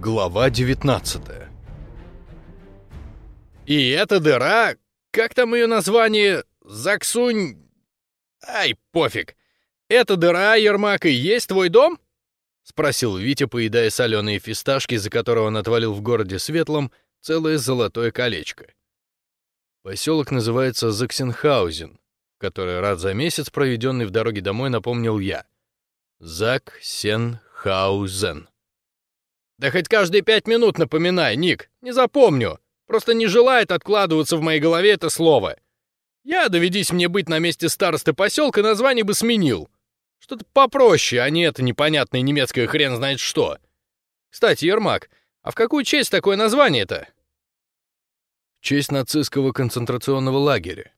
Глава 19 И эта дыра, как там ее название, Заксунь... Ай, пофиг. Эта дыра, Ермак, и есть твой дом? Спросил Витя, поедая соленые фисташки, за которого он отвалил в городе Светлом целое золотое колечко. Поселок называется Заксенхаузен, который раз за месяц, проведенный в дороге домой, напомнил я. Заксенхаузен. Да хоть каждые пять минут напоминай, Ник, не запомню. Просто не желает откладываться в моей голове это слово. Я, доведись мне быть на месте старосты поселка, название бы сменил. Что-то попроще, а не это непонятное немецкое хрен знает что. Кстати, Ермак, а в какую честь такое название-то? В честь нацистского концентрационного лагеря.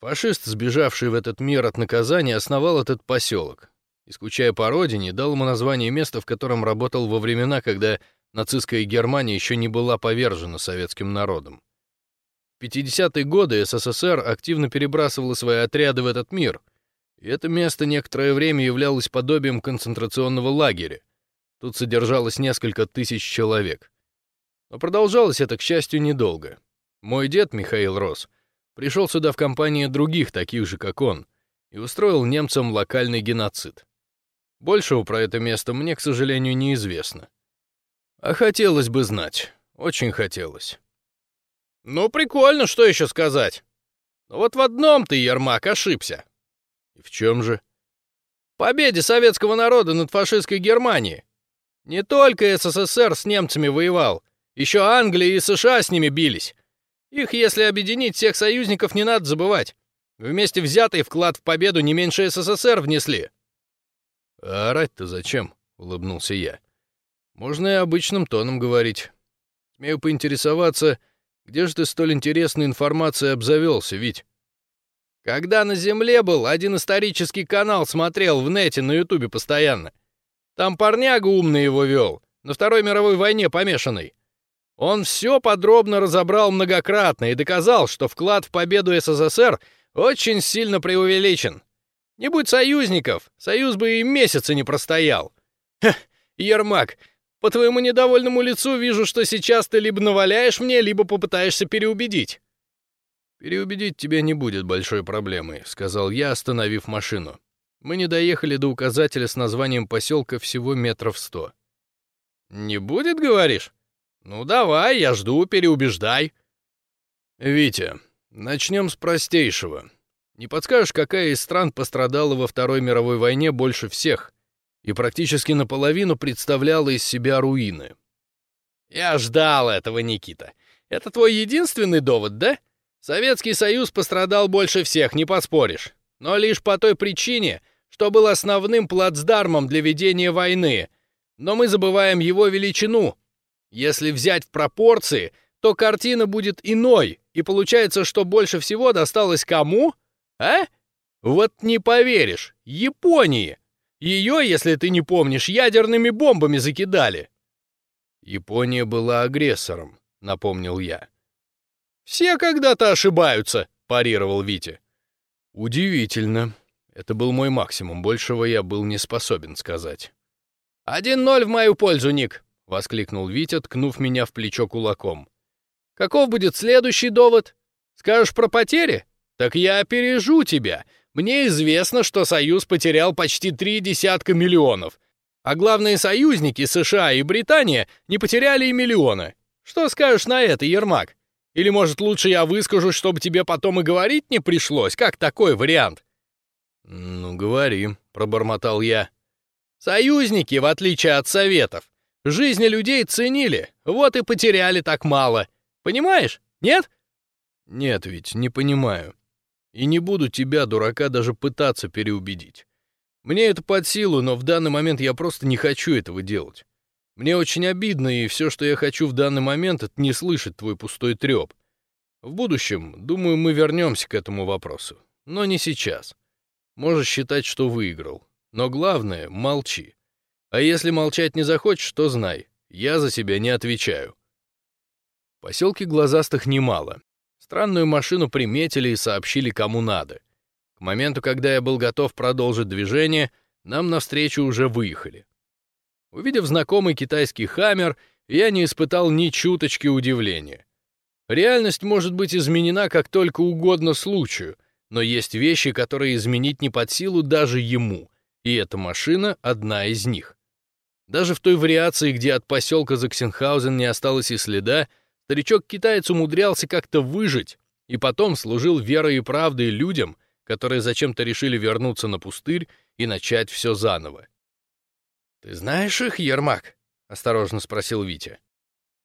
Фашист, сбежавший в этот мир от наказания, основал этот поселок. И, скучая по родине, дал ему название места, в котором работал во времена, когда нацистская Германия еще не была повержена советским народом. В 50-е годы СССР активно перебрасывала свои отряды в этот мир, и это место некоторое время являлось подобием концентрационного лагеря. Тут содержалось несколько тысяч человек. Но продолжалось это, к счастью, недолго. Мой дед, Михаил Рос, пришел сюда в компании других, таких же, как он, и устроил немцам локальный геноцид. Большего про это место мне, к сожалению, неизвестно. А хотелось бы знать. Очень хотелось. Ну, прикольно, что еще сказать. Но вот в одном ты, Ермак, ошибся. И в чем же? Победе советского народа над фашистской Германией. Не только СССР с немцами воевал, еще Англия и США с ними бились. Их, если объединить, всех союзников не надо забывать. Вместе взятый вклад в победу не меньше СССР внесли. «А орать-то зачем?» — улыбнулся я. «Можно и обычным тоном говорить. Смею поинтересоваться, где же ты столь интересной информацией обзавелся, ведь?» «Когда на Земле был, один исторический канал смотрел в нете на Ютубе постоянно. Там парняга умный его вел, на Второй мировой войне помешанный. Он все подробно разобрал многократно и доказал, что вклад в победу СССР очень сильно преувеличен. Не будь союзников, союз бы и месяца не простоял. Ха, Ермак, по твоему недовольному лицу вижу, что сейчас ты либо наваляешь мне, либо попытаешься переубедить. Переубедить тебя не будет большой проблемой, сказал я, остановив машину. Мы не доехали до указателя с названием поселка всего метров сто. Не будет, говоришь? Ну давай, я жду, переубеждай. Витя, начнем с простейшего. Не подскажешь, какая из стран пострадала во Второй мировой войне больше всех и практически наполовину представляла из себя руины? Я ждал этого, Никита. Это твой единственный довод, да? Советский Союз пострадал больше всех, не поспоришь. Но лишь по той причине, что был основным плацдармом для ведения войны. Но мы забываем его величину. Если взять в пропорции, то картина будет иной, и получается, что больше всего досталось кому? А? Вот не поверишь, Японии. Ее, если ты не помнишь, ядерными бомбами закидали. Япония была агрессором, напомнил я. Все когда-то ошибаются, парировал Витя. Удивительно. Это был мой максимум, большего я был не способен сказать. «Один ноль в мою пользу, Ник!» — воскликнул Витя, ткнув меня в плечо кулаком. «Каков будет следующий довод? Скажешь про потери? Так я опережу тебя. Мне известно, что Союз потерял почти три десятка миллионов. А главные союзники, США и Британия, не потеряли и миллиона. Что скажешь на это, Ермак? Или, может, лучше я выскажу, чтобы тебе потом и говорить не пришлось? Как такой вариант?» «Ну, говори», — пробормотал я. «Союзники, в отличие от Советов, жизни людей ценили, вот и потеряли так мало. Понимаешь? Нет?» «Нет ведь, не понимаю. И не буду тебя, дурака, даже пытаться переубедить. Мне это под силу, но в данный момент я просто не хочу этого делать. Мне очень обидно, и все, что я хочу в данный момент, это не слышать твой пустой треп. В будущем, думаю, мы вернемся к этому вопросу. Но не сейчас. Можешь считать, что выиграл. Но главное — молчи. А если молчать не захочешь, то знай, я за себя не отвечаю. В поселке Глазастых немало. Странную машину приметили и сообщили, кому надо. К моменту, когда я был готов продолжить движение, нам навстречу уже выехали. Увидев знакомый китайский «Хаммер», я не испытал ни чуточки удивления. Реальность может быть изменена как только угодно случаю, но есть вещи, которые изменить не под силу даже ему, и эта машина — одна из них. Даже в той вариации, где от поселка Заксенхаузен не осталось и следа, старичок-китаец умудрялся как-то выжить и потом служил верой и правдой людям, которые зачем-то решили вернуться на пустырь и начать все заново. «Ты знаешь их, Ермак?» — осторожно спросил Витя.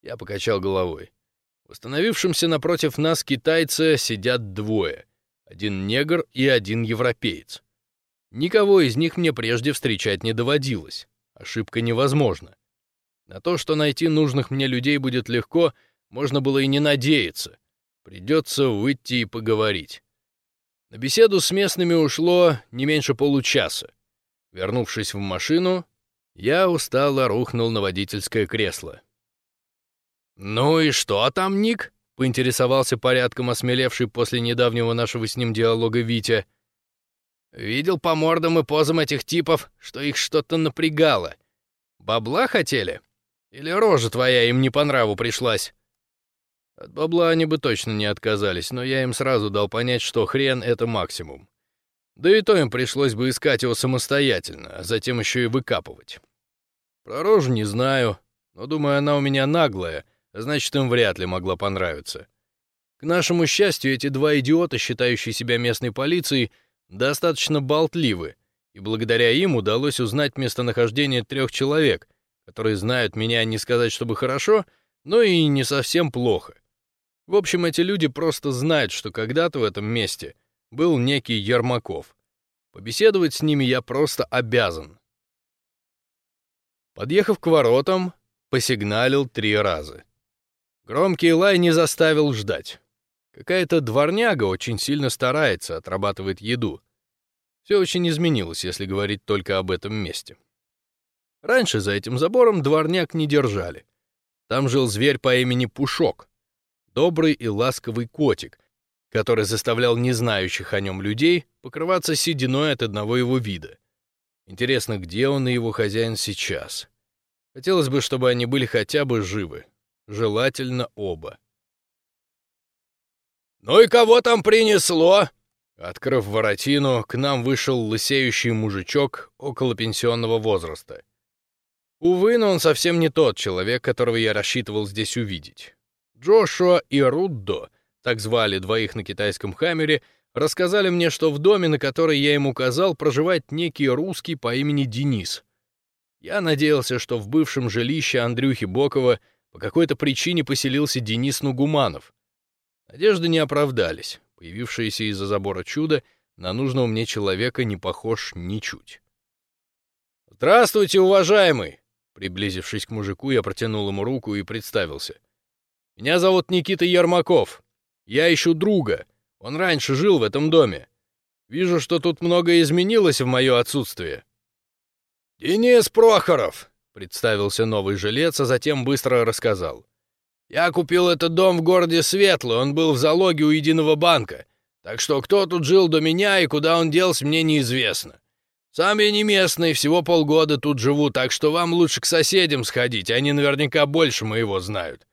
Я покачал головой. В остановившемся напротив нас китайца сидят двое. Один негр и один европеец. Никого из них мне прежде встречать не доводилось. Ошибка невозможна. На то, что найти нужных мне людей будет легко, можно было и не надеяться. Придется выйти и поговорить. На беседу с местными ушло не меньше получаса. Вернувшись в машину, я устало рухнул на водительское кресло. «Ну и что там, Ник?» — поинтересовался порядком осмелевший после недавнего нашего с ним диалога Витя. «Видел по мордам и позам этих типов, что их что-то напрягало. Бабла хотели? Или рожа твоя им не по нраву пришлась?» От бабла они бы точно не отказались, но я им сразу дал понять, что хрен — это максимум. Да и то им пришлось бы искать его самостоятельно, а затем еще и выкапывать. Про рожу не знаю, но думаю, она у меня наглая, значит, им вряд ли могла понравиться. К нашему счастью, эти два идиота, считающие себя местной полицией, достаточно болтливы, и благодаря им удалось узнать местонахождение трех человек, которые знают меня не сказать, чтобы хорошо, но и не совсем плохо. В общем, эти люди просто знают, что когда-то в этом месте был некий Ермаков. Побеседовать с ними я просто обязан. Подъехав к воротам, посигналил три раза. Громкий лай не заставил ждать. Какая-то дворняга очень сильно старается, отрабатывает еду. Все очень изменилось, если говорить только об этом месте. Раньше за этим забором дворняк не держали. Там жил зверь по имени Пушок добрый и ласковый котик, который заставлял незнающих о нем людей покрываться сединой от одного его вида. Интересно, где он и его хозяин сейчас? Хотелось бы, чтобы они были хотя бы живы. Желательно оба. «Ну и кого там принесло?» Открыв воротину, к нам вышел лысеющий мужичок около пенсионного возраста. Увы, но он совсем не тот человек, которого я рассчитывал здесь увидеть. Джошуа и Руддо, так звали двоих на китайском хаммере, рассказали мне, что в доме, на который я им указал, проживает некий русский по имени Денис. Я надеялся, что в бывшем жилище Андрюхи Бокова по какой-то причине поселился Денис Нугуманов. Надежды не оправдались. Появившееся из-за забора чудо на нужного мне человека не похож ничуть. «Здравствуйте, уважаемый!» Приблизившись к мужику, я протянул ему руку и представился — меня зовут Никита Ермаков. Я ищу друга. Он раньше жил в этом доме. Вижу, что тут многое изменилось в мое отсутствие». «Денис Прохоров», — представился новый жилец, а затем быстро рассказал. «Я купил этот дом в городе Светлый, он был в залоге у единого банка. Так что кто тут жил до меня и куда он делся, мне неизвестно. Сам я не местный, всего полгода тут живу, так что вам лучше к соседям сходить, они наверняка больше моего знают.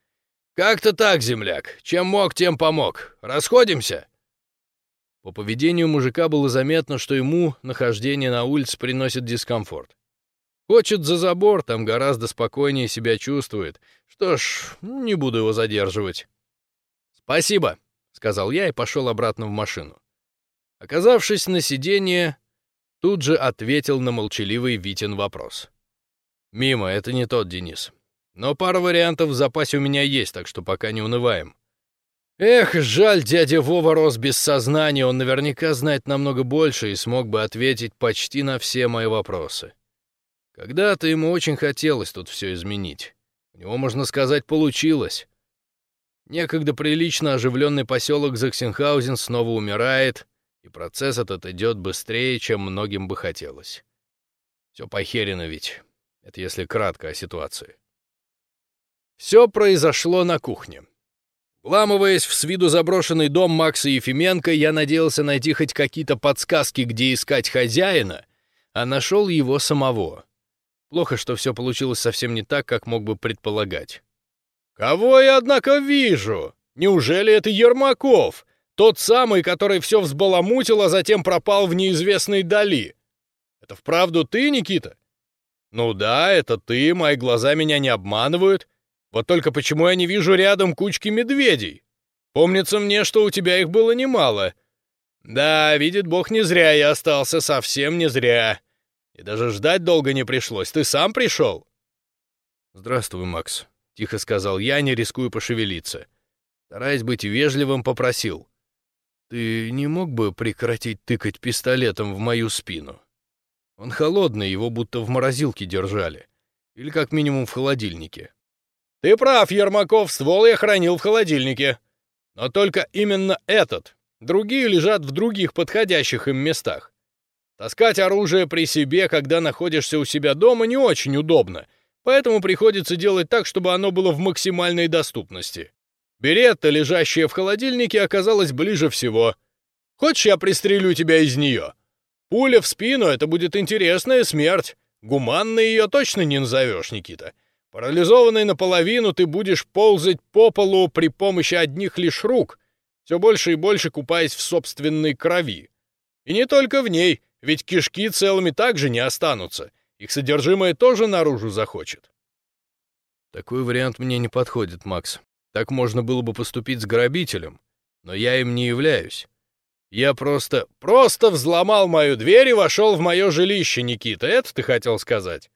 «Как-то так, земляк. Чем мог, тем помог. Расходимся?» По поведению мужика было заметно, что ему нахождение на улице приносит дискомфорт. Хочет за забор, там гораздо спокойнее себя чувствует. Что ж, не буду его задерживать. «Спасибо», — сказал я и пошел обратно в машину. Оказавшись на сиденье, тут же ответил на молчаливый Витин вопрос. «Мимо, это не тот Денис. Но пара вариантов в запасе у меня есть, так что пока не унываем. Эх, жаль, дядя Вова рос без сознания, он наверняка знает намного больше и смог бы ответить почти на все мои вопросы. Когда-то ему очень хотелось тут все изменить. У него, можно сказать, получилось. Некогда прилично оживленный поселок Заксенхаузен снова умирает, и процесс этот идет быстрее, чем многим бы хотелось. Все похерено ведь. Это если кратко о ситуации. Все произошло на кухне. Вламываясь в с виду заброшенный дом Макса Ефименко, я надеялся найти хоть какие-то подсказки, где искать хозяина, а нашел его самого. Плохо, что все получилось совсем не так, как мог бы предполагать. «Кого я, однако, вижу? Неужели это Ермаков? Тот самый, который все взбаламутил, а затем пропал в неизвестной дали? Это вправду ты, Никита?» «Ну да, это ты, мои глаза меня не обманывают. Вот только почему я не вижу рядом кучки медведей? Помнится мне, что у тебя их было немало. Да, видит Бог, не зря я остался, совсем не зря. И даже ждать долго не пришлось. Ты сам пришел?» «Здравствуй, Макс», — тихо сказал я, не рискуя пошевелиться. Стараясь быть вежливым, попросил. «Ты не мог бы прекратить тыкать пистолетом в мою спину? Он холодный, его будто в морозилке держали. Или как минимум в холодильнике». «Ты прав, Ермаков, ствол я хранил в холодильнике. Но только именно этот. Другие лежат в других подходящих им местах. Таскать оружие при себе, когда находишься у себя дома, не очень удобно, поэтому приходится делать так, чтобы оно было в максимальной доступности. Беретта, лежащая в холодильнике, оказалась ближе всего. Хочешь, я пристрелю тебя из нее? Пуля в спину — это будет интересная смерть. Гуманной ее точно не назовешь, Никита. Парализованный наполовину, ты будешь ползать по полу при помощи одних лишь рук, все больше и больше купаясь в собственной крови. И не только в ней, ведь кишки целыми также не останутся. Их содержимое тоже наружу захочет. Такой вариант мне не подходит, Макс. Так можно было бы поступить с грабителем, но я им не являюсь. Я просто... просто взломал мою дверь и вошел в мое жилище, Никита. Это ты хотел сказать?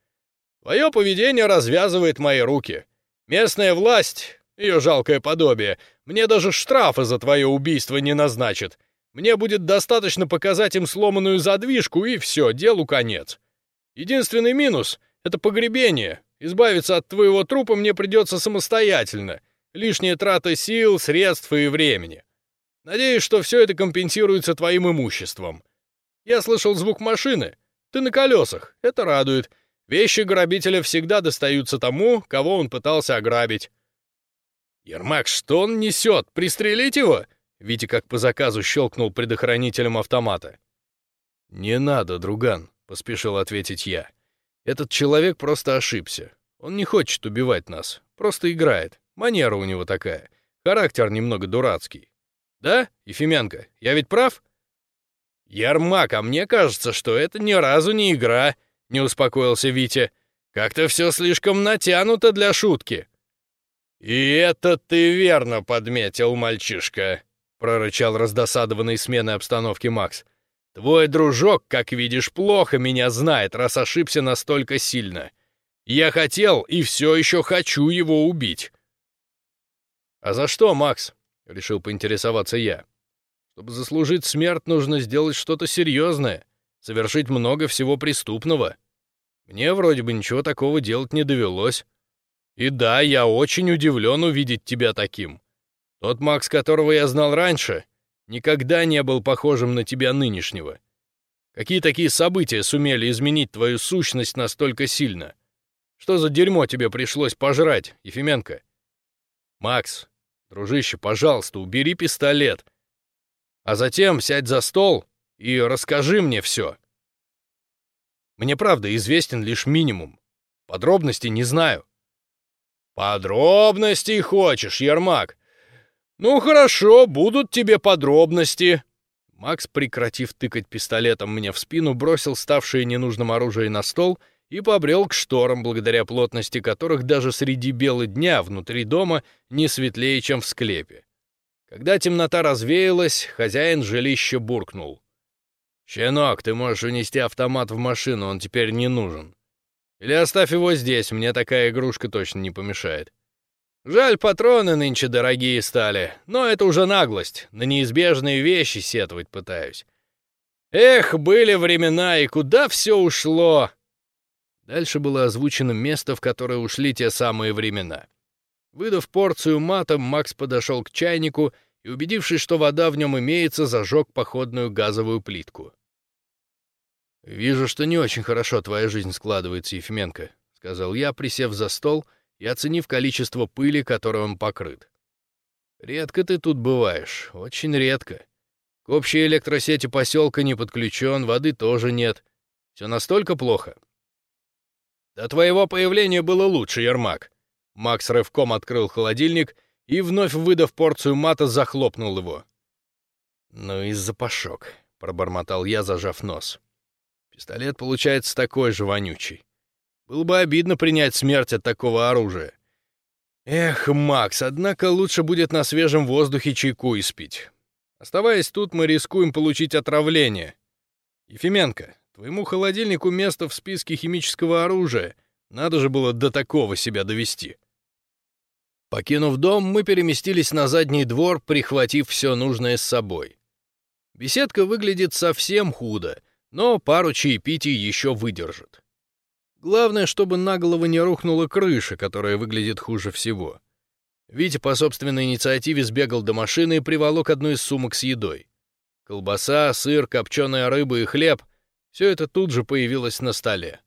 Твое поведение развязывает мои руки. Местная власть, ее жалкое подобие, мне даже штрафа за твое убийство не назначит. Мне будет достаточно показать им сломанную задвижку, и все, делу конец. Единственный минус — это погребение. Избавиться от твоего трупа мне придется самостоятельно. Лишняя трата сил, средств и времени. Надеюсь, что все это компенсируется твоим имуществом. Я слышал звук машины. Ты на колесах. Это радует. Вещи грабителя всегда достаются тому, кого он пытался ограбить. Ермак, что он несет? Пристрелить его? Витя как по заказу щелкнул предохранителем автомата. «Не надо, друган», — поспешил ответить я. «Этот человек просто ошибся. Он не хочет убивать нас, просто играет. Манера у него такая. Характер немного дурацкий. Да, Ефименко, я ведь прав?» «Ермак, а мне кажется, что это ни разу не игра», — не успокоился Витя. «Как-то все слишком натянуто для шутки». «И это ты верно подметил, мальчишка», прорычал раздосадованный сменой обстановки Макс. «Твой дружок, как видишь, плохо меня знает, раз ошибся настолько сильно. Я хотел и все еще хочу его убить». «А за что, Макс?» — решил поинтересоваться я. «Чтобы заслужить смерть, нужно сделать что-то серьезное, совершить много всего преступного. Мне вроде бы ничего такого делать не довелось. И да, я очень удивлен увидеть тебя таким. Тот Макс, которого я знал раньше, никогда не был похожим на тебя нынешнего. Какие такие события сумели изменить твою сущность настолько сильно? Что за дерьмо тебе пришлось пожрать, Ефименко? Макс, дружище, пожалуйста, убери пистолет. А затем сядь за стол и расскажи мне все. Мне правда известен лишь минимум. Подробностей не знаю. Подробностей хочешь, Ермак? «Ну хорошо, будут тебе подробности». Макс, прекратив тыкать пистолетом мне в спину, бросил ставшее ненужным оружие на стол и побрел к шторам, благодаря плотности которых даже среди бела дня внутри дома не светлее, чем в склепе. Когда темнота развеялась, хозяин жилища буркнул. «Щенок, ты можешь унести автомат в машину, он теперь не нужен. Или оставь его здесь, мне такая игрушка точно не помешает». Жаль, патроны нынче дорогие стали, но это уже наглость, на неизбежные вещи сетовать пытаюсь. Эх, были времена, и куда все ушло? Дальше было озвучено место, в которое ушли те самые времена. Выдав порцию матом, Макс подошел к чайнику и, убедившись, что вода в нем имеется, зажег походную газовую плитку. «Вижу, что не очень хорошо твоя жизнь складывается, Ефименко», — сказал я, присев за стол — и оценив количество пыли, которой он покрыт. «Редко ты тут бываешь, очень редко. К общей электросети поселка не подключен, воды тоже нет. Все настолько плохо?» До твоего появления было лучше, Ермак. Макс рывком открыл холодильник и, вновь выдав порцию мата, захлопнул его. «Ну и запашок», — пробормотал я, зажав нос. «Пистолет получается такой же вонючий. Было бы обидно принять смерть от такого оружия. Эх, Макс, однако лучше будет на свежем воздухе чайку испить. Оставаясь тут, мы рискуем получить отравление. Ефименко, твоему холодильнику место в списке химического оружия. Надо же было до такого себя довести. Покинув дом, мы переместились на задний двор, прихватив все нужное с собой. Беседка выглядит совсем худо, но пару чаепитий еще выдержит. Главное, чтобы на голову не рухнула крыша, которая выглядит хуже всего. Витя по собственной инициативе сбегал до машины и приволок одну из сумок с едой. Колбаса, сыр, копченая рыба и хлеб — все это тут же появилось на столе.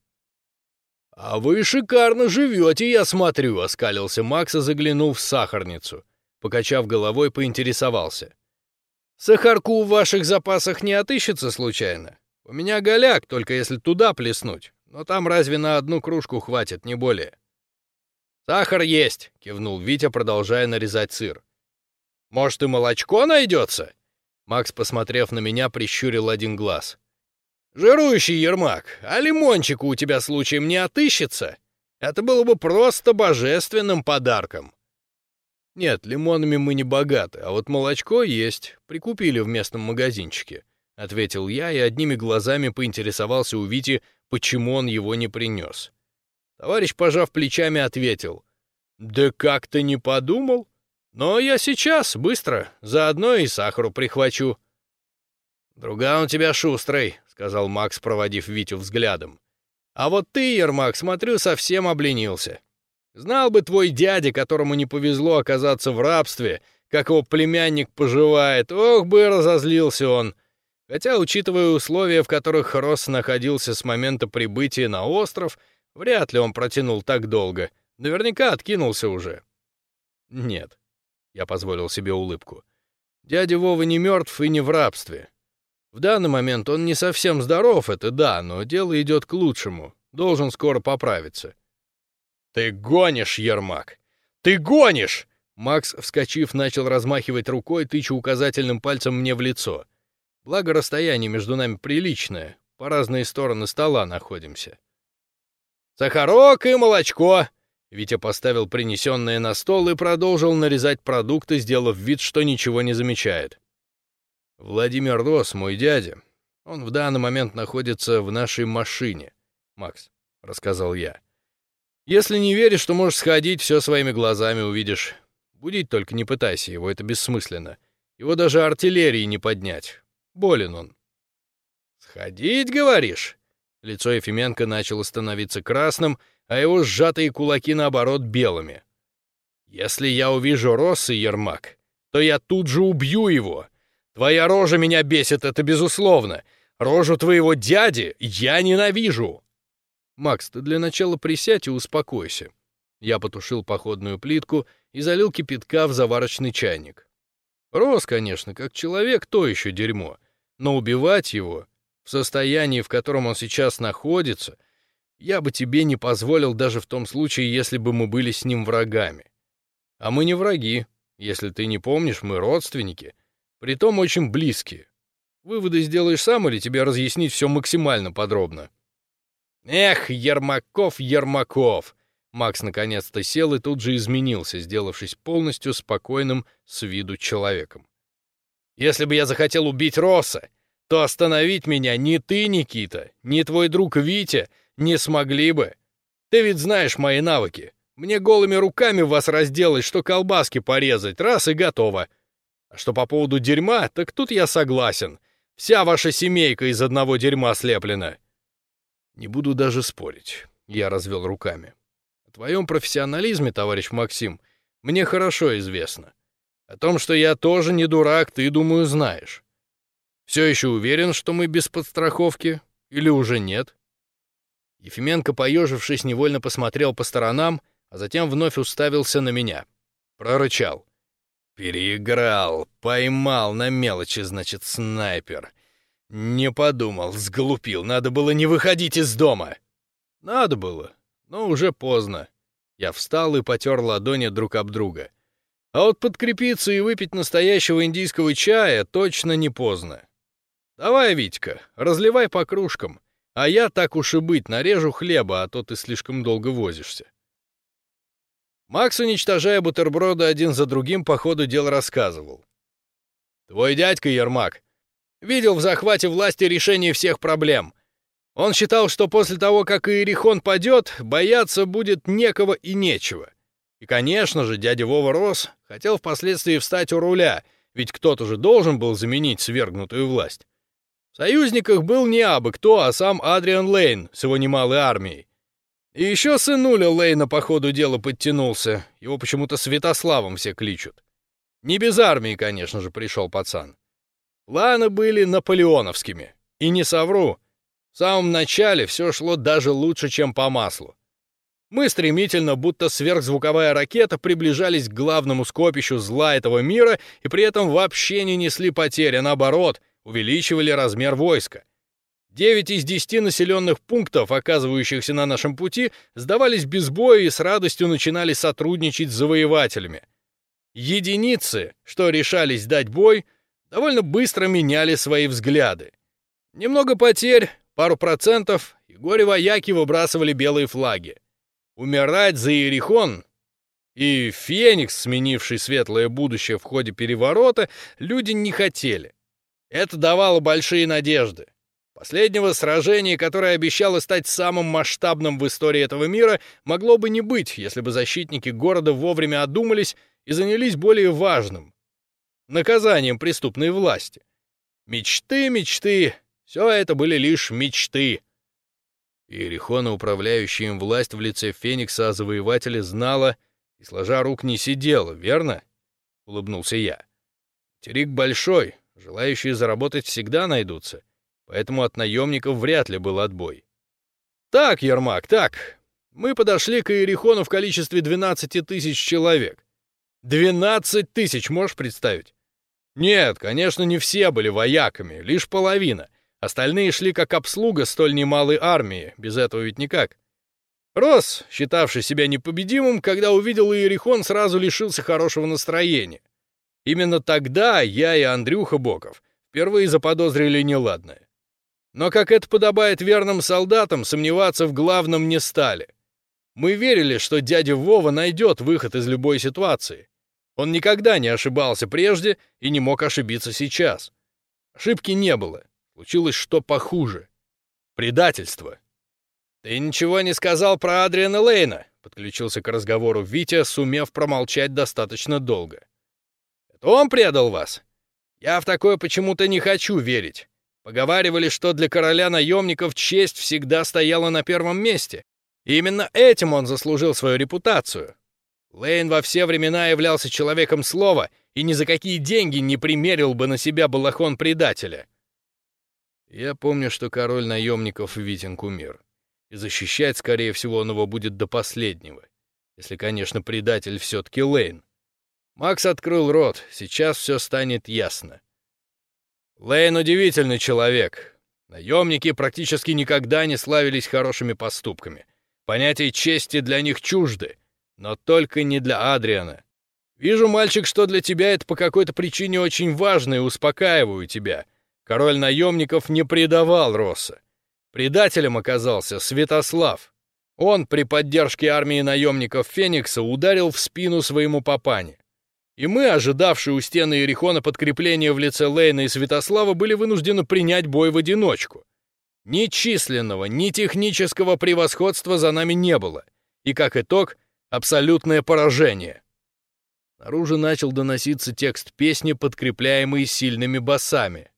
«А вы шикарно живете, я смотрю», — оскалился Макс и заглянул в сахарницу. Покачав головой, поинтересовался. «Сахарку в ваших запасах не отыщется случайно? У меня голяк, только если туда плеснуть. Но там разве на одну кружку хватит, не более. «Сахар есть!» — кивнул Витя, продолжая нарезать сыр. «Может, и молочко найдется?» Макс, посмотрев на меня, прищурил один глаз. «Жирующий Ермак, а лимончику у тебя случаем не отыщется? Это было бы просто божественным подарком!» «Нет, лимонами мы не богаты, а вот молочко есть, прикупили в местном магазинчике», — ответил я и одними глазами поинтересовался у Вити, почему он его не принес. Товарищ, пожав плечами, ответил. «Да как ты не подумал? Но я сейчас, быстро, заодно и сахару прихвачу». «Друга у тебя шустрый», — сказал Макс, проводив Витю взглядом. «А вот ты, Ермак, смотрю, совсем обленился. Знал бы твой дядя, которому не повезло оказаться в рабстве, как его племянник поживает, ох бы разозлился он. Хотя, учитывая условия, в которых Росс находился с момента прибытия на остров, вряд ли он протянул так долго. Наверняка откинулся уже. Нет, я позволил себе улыбку. Дядя Вова не мертв и не в рабстве. В данный момент он не совсем здоров, это да, но дело идет к лучшему. Должен скоро поправиться. «Ты гонишь, Ермак! Ты гонишь!» Макс, вскочив, начал размахивать рукой, тыча указательным пальцем мне в лицо — Благо, расстояние между нами приличное, по разные стороны стола находимся. «Сахарок и молочко!» Витя поставил принесенное на стол и продолжил нарезать продукты, сделав вид, что ничего не замечает. «Владимир Рос, мой дядя. Он в данный момент находится в нашей машине, Макс», — рассказал я. «Если не веришь, то можешь сходить, все своими глазами увидишь. Будить только не пытайся его, это бессмысленно. Его даже артиллерии не поднять. Болен он. «Сходить, говоришь?» Лицо Ефименко начало становиться красным, а его сжатые кулаки, наоборот, белыми. «Если я увижу Росса, Ермак, то я тут же убью его. Твоя рожа меня бесит, это безусловно. Рожу твоего дяди я ненавижу!» «Макс, ты для начала присядь и успокойся». Я потушил походную плитку и залил кипятка в заварочный чайник. Рос, конечно, как человек, то еще дерьмо но убивать его в состоянии, в котором он сейчас находится, я бы тебе не позволил даже в том случае, если бы мы были с ним врагами. А мы не враги. Если ты не помнишь, мы родственники, притом очень близкие. Выводы сделаешь сам или тебе разъяснить все максимально подробно? Эх, Ермаков, Ермаков! Макс наконец-то сел и тут же изменился, сделавшись полностью спокойным с виду человеком. Если бы я захотел убить Росса, то остановить меня ни ты, Никита, ни твой друг Витя не смогли бы. Ты ведь знаешь мои навыки. Мне голыми руками вас разделать, что колбаски порезать, раз и готово. Что по поводу дерьма, так тут я согласен. Вся ваша семейка из одного дерьма слеплена. Не буду даже спорить. Я развел руками. О твоем профессионализме, товарищ Максим, мне хорошо известно. О том, что я тоже не дурак, ты, думаю, знаешь. Все еще уверен, что мы без подстраховки? Или уже нет?» Ефименко, поежившись, невольно посмотрел по сторонам, а затем вновь уставился на меня. Прорычал. «Переиграл, поймал на мелочи, значит, снайпер. Не подумал, сглупил, надо было не выходить из дома». «Надо было, но уже поздно. Я встал и потер ладони друг об друга. А вот подкрепиться и выпить настоящего индийского чая точно не поздно. Давай, Витька, разливай по кружкам, а я, так уж и быть, нарежу хлеба, а то ты слишком долго возишься. Макс, уничтожая бутерброды один за другим, по ходу дел рассказывал. Твой дядька Ермак видел в захвате власти решение всех проблем. Он считал, что после того, как Иерихон падет, бояться будет некого и нечего. И, конечно же, дядя Вова Рос хотел впоследствии встать у руля, ведь кто-то же должен был заменить свергнутую власть. В союзниках был не абы кто, а сам Адриан Лейн с его немалой армией. И еще сынуля Лейна по ходу дела подтянулся, его почему-то Святославом все кличут. Не без армии, конечно же, пришел пацан. Планы были наполеоновскими. И не совру, в самом начале все шло даже лучше, чем по маслу. Мы стремительно, будто сверхзвуковая ракета, приближались к главному скопищу зла этого мира и при этом вообще не несли потерь, а наоборот, увеличивали размер войска. Девять из десяти населенных пунктов, оказывающихся на нашем пути, сдавались без боя и с радостью начинали сотрудничать с завоевателями. Единицы, что решались дать бой, довольно быстро меняли свои взгляды. Немного потерь, пару процентов, и горе-вояки выбрасывали белые флаги. Умирать за Иерихон и Феникс, сменивший светлое будущее в ходе переворота, люди не хотели. Это давало большие надежды. Последнего сражения, которое обещало стать самым масштабным в истории этого мира, могло бы не быть, если бы защитники города вовремя одумались и занялись более важным — наказанием преступной власти. Мечты, мечты, все это были лишь мечты. Иерихона, управляющая им власть в лице Феникса о завоевателе, знала и, сложа рук, не сидела, верно? — улыбнулся я. Терик большой, желающие заработать всегда найдутся, поэтому от наемников вряд ли был отбой. Так, Ермак, так. Мы подошли к Иерихону в количестве 12 тысяч человек. 12 тысяч, можешь представить? Нет, конечно, не все были вояками, лишь половина. Остальные шли как обслуга столь немалой армии, без этого ведь никак. Рос, считавший себя непобедимым, когда увидел Иерихон, сразу лишился хорошего настроения. Именно тогда я и Андрюха Боков впервые заподозрили неладное. Но, как это подобает верным солдатам, сомневаться в главном не стали. Мы верили, что дядя Вова найдет выход из любой ситуации. Он никогда не ошибался прежде и не мог ошибиться сейчас. Ошибки не было. Случилось что похуже. Предательство. «Ты ничего не сказал про Адриана Лейна», — подключился к разговору Витя, сумев промолчать достаточно долго. «Это он предал вас? Я в такое почему-то не хочу верить. Поговаривали, что для короля наемников честь всегда стояла на первом месте. Именно этим он заслужил свою репутацию. Лейн во все времена являлся человеком слова и ни за какие деньги не примерил бы на себя балахон предателя. Я помню, что король наемников Витин кумир. И защищать, скорее всего, он его будет до последнего. Если, конечно, предатель все-таки Лейн. Макс открыл рот, сейчас все станет ясно. Лейн удивительный человек. Наемники практически никогда не славились хорошими поступками. Понятие чести для них чужды, но только не для Адриана. Вижу, мальчик, что для тебя это по какой-то причине очень важно и успокаиваю тебя — Король наемников не предавал Росса. Предателем оказался Святослав. Он при поддержке армии наемников Феникса ударил в спину своему папане. И мы, ожидавшие у стены Иерихона подкрепления в лице Лейна и Святослава, были вынуждены принять бой в одиночку. Ни численного, ни технического превосходства за нами не было. И, как итог, абсолютное поражение. Наружу начал доноситься текст песни, подкрепляемый сильными басами.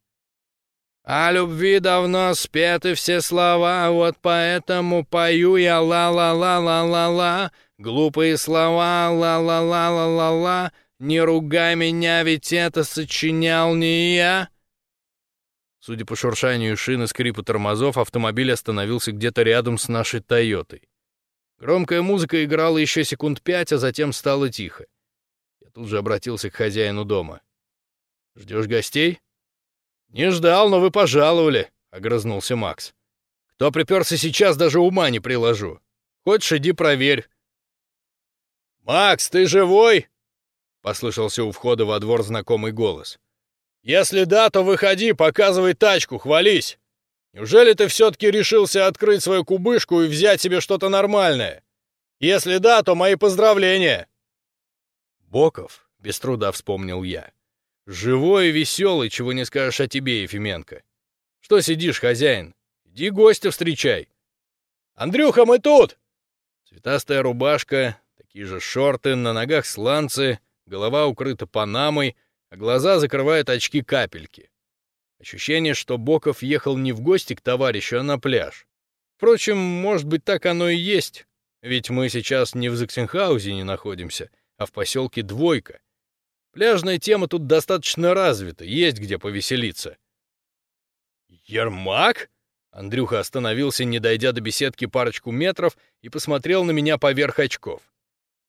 О любви давно спеты все слова, вот поэтому пою я ла-ла-ла-ла-ла-ла. Глупые слова ла-ла-ла-ла-ла-ла. Не ругай меня, ведь это сочинял не я. Судя по шуршанию шин и скрипу тормозов, автомобиль остановился где-то рядом с нашей «Тойотой». Громкая музыка играла еще секунд пять, а затем стало тихо. Я тут же обратился к хозяину дома. «Ждешь гостей?» «Не ждал, но вы пожаловали», — огрызнулся Макс. «Кто приперся сейчас, даже ума не приложу. Хочешь, иди проверь». «Макс, ты живой?» — послышался у входа во двор знакомый голос. «Если да, то выходи, показывай тачку, хвались. Неужели ты все-таки решился открыть свою кубышку и взять себе что-то нормальное? Если да, то мои поздравления!» «Боков», — без труда вспомнил я. «Живой и веселый, чего не скажешь о тебе, Ефименко. Что сидишь, хозяин? Иди гостя встречай!» «Андрюха, мы тут!» Цветастая рубашка, такие же шорты, на ногах сланцы, голова укрыта панамой, а глаза закрывают очки-капельки. Ощущение, что Боков ехал не в гости к товарищу, а на пляж. Впрочем, может быть, так оно и есть, ведь мы сейчас не в Заксенхаузене находимся, а в поселке Двойка. Пляжная тема тут достаточно развита, есть где повеселиться. «Ермак?» Андрюха остановился, не дойдя до беседки парочку метров, и посмотрел на меня поверх очков.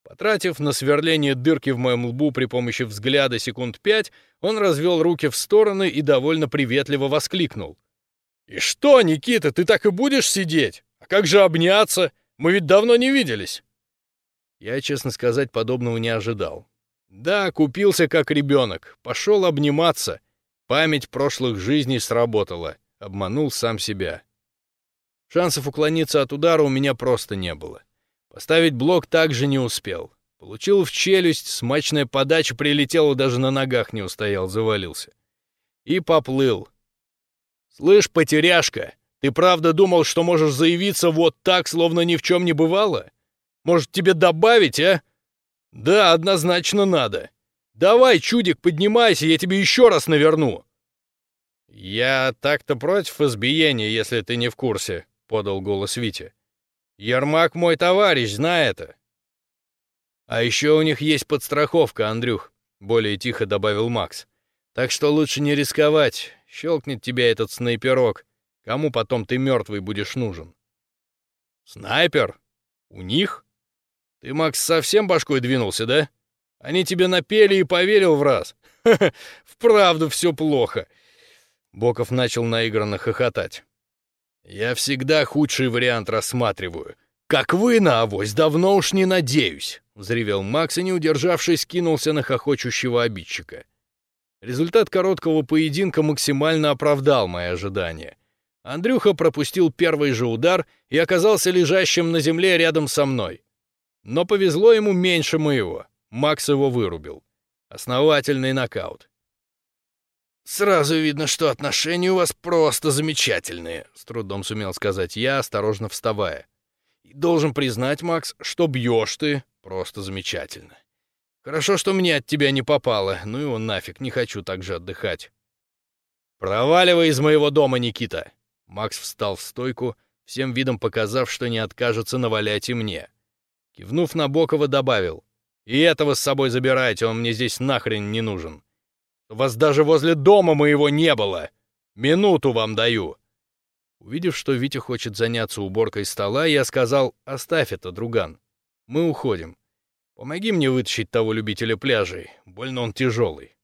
Потратив на сверление дырки в моем лбу при помощи взгляда секунд пять, он развел руки в стороны и довольно приветливо воскликнул. «И что, Никита, ты так и будешь сидеть? А как же обняться? Мы ведь давно не виделись!» Я, честно сказать, подобного не ожидал. Да, купился как ребенок, пошел обниматься. Память прошлых жизней сработала, обманул сам себя. Шансов уклониться от удара у меня просто не было. Поставить блок также не успел. Получил в челюсть, смачная подача прилетела, даже на ногах не устоял, завалился. И поплыл. «Слышь, потеряшка, ты правда думал, что можешь заявиться вот так, словно ни в чем не бывало? Может, тебе добавить, а?» «Да, однозначно надо. Давай, чудик, поднимайся, я тебе еще раз наверну». «Я так-то против избиения, если ты не в курсе», — подал голос Витя. Ермак мой товарищ, знай это. А еще у них есть подстраховка, Андрюх, более тихо добавил Макс. Так что лучше не рисковать. Щелкнет тебя этот снайперок. Кому потом ты мертвый будешь нужен? Снайпер? У них? Ты, Макс, совсем башкой двинулся, да? Они тебе напели и поверил в раз. Вправду все плохо. Боков начал наигранно хохотать. Я всегда худший вариант рассматриваю. Как вы на авось, давно уж не надеюсь, взревел Макс и, не удержавшись, кинулся на хохочущего обидчика. Результат короткого поединка максимально оправдал мои ожидания. Андрюха пропустил первый же удар и оказался лежащим на земле рядом со мной. Но повезло ему меньше моего. Макс его вырубил. Основательный нокаут. «Сразу видно, что отношения у вас просто замечательные», — с трудом сумел сказать я, осторожно вставая. «И должен признать, Макс, что бьешь ты просто замечательно. Хорошо, что мне от тебя не попало, ну его нафиг, не хочу так же отдыхать». «Проваливай из моего дома, Никита!» Макс встал в стойку, всем видом показав, что не откажется навалять и мне. Кивнув на Бокова, добавил. «И этого с собой забирайте, он мне здесь нахрен не нужен. Вас даже возле дома моего не было. Минуту вам даю». Увидев, что Витя хочет заняться уборкой стола, я сказал, «Оставь это, друган. Мы уходим. Помоги мне вытащить того любителя пляжей, больно он тяжелый».